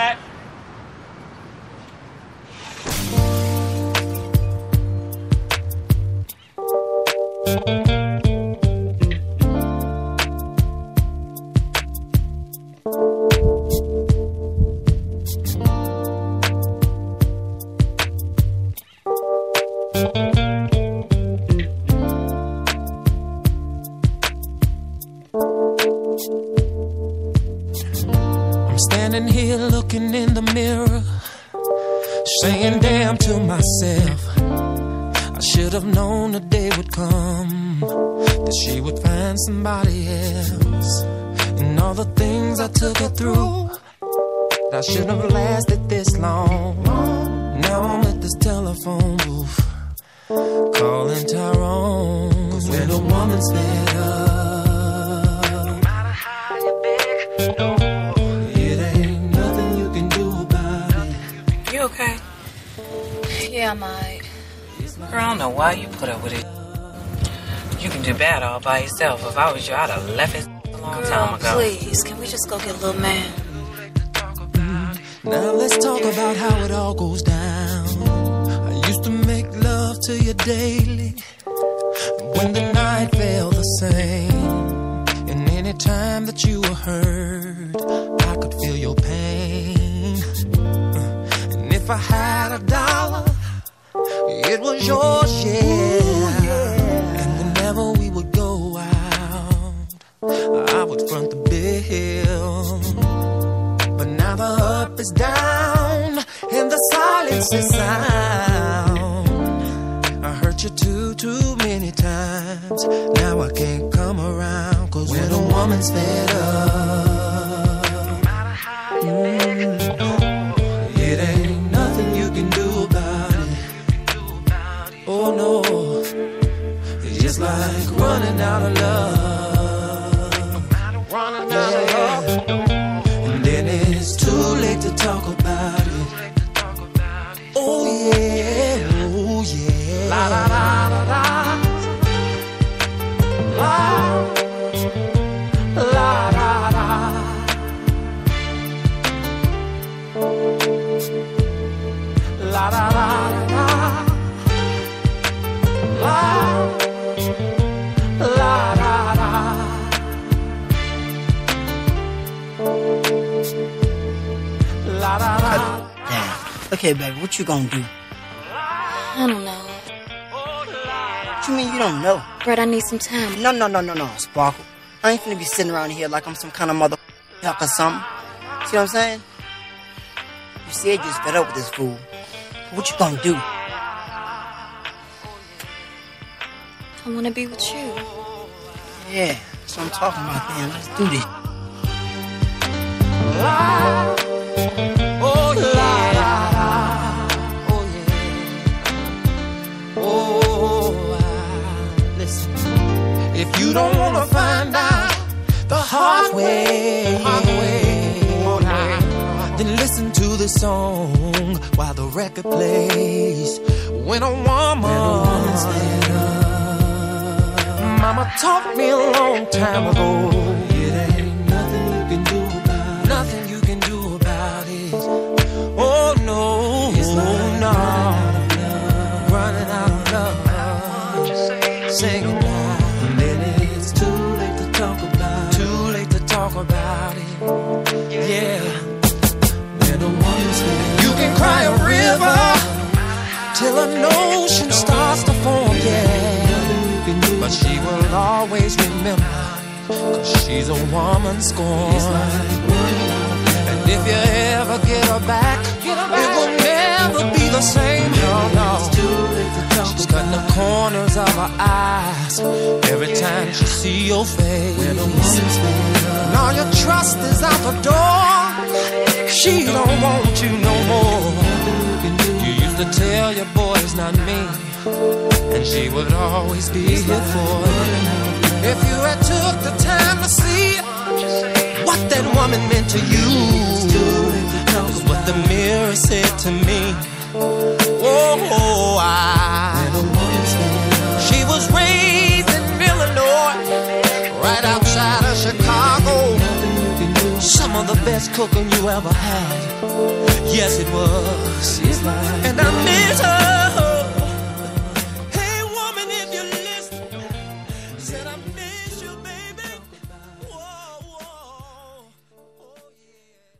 that. Standing here looking in the mirror, saying damn to myself. I should have known the day would come that she would find somebody else. And all the things I took her through, I shouldn't have lasted this long. Now I'm at this telephone booth, calling Tyrone. Cause when a woman's fed up, You okay? Yeah, I might. Girl, I don't know why you put up with it. You can do bad all by yourself. If I was you, I'd have left it a long time ago. Please, can we just go get a little man? Now let's talk about how it all goes down. I used to make love to you daily. When the night felt the same. And any time that you were hurt, I could feel your pain. I had a dollar, it was yours, yeah. And whenever we would go out, I would front the bill. But now the up is down and the silence is sound. I hurt you too, too many times. Now I can't come around. Cause when a woman's fed up, Oh no, it's just like running out of love. Running out of love. And then it's too late to talk about it. Oh yeah, oh yeah. La la la la la. La la la la. La la la la Okay, baby, what you gonna do? I don't know. What you mean you don't know? Brett, I need some time. No, no, no, no, no, Sparkle. I ain't finna be sitting around here like I'm some kind of mother or something. See what I'm saying? You said you just fed up with this fool. What you gonna do? I want to be with you. Yeah, that's what I'm talking about, man. Let's do this. If you don't wanna find out the hard way, then listen to the song while the record plays. When a woman's up, Mama taught me a long time ago. Till an ocean starts to form. Yeah, but she will always remember. Cause she's a woman scorned. And if you ever get her back, it will never be the same. No, no. She's cutting the corners of her eyes every time she see your face. And all your trust is out the door. She don't want you no more. To tell your boy it's not me, and she would always be here for you. If you had took the time to see what that woman meant to you, Cause what the mirror said to me. Oh, I. She was raised in Illinois, right outside of Chicago of the best cooking you ever had. Yes, it was. And I miss her.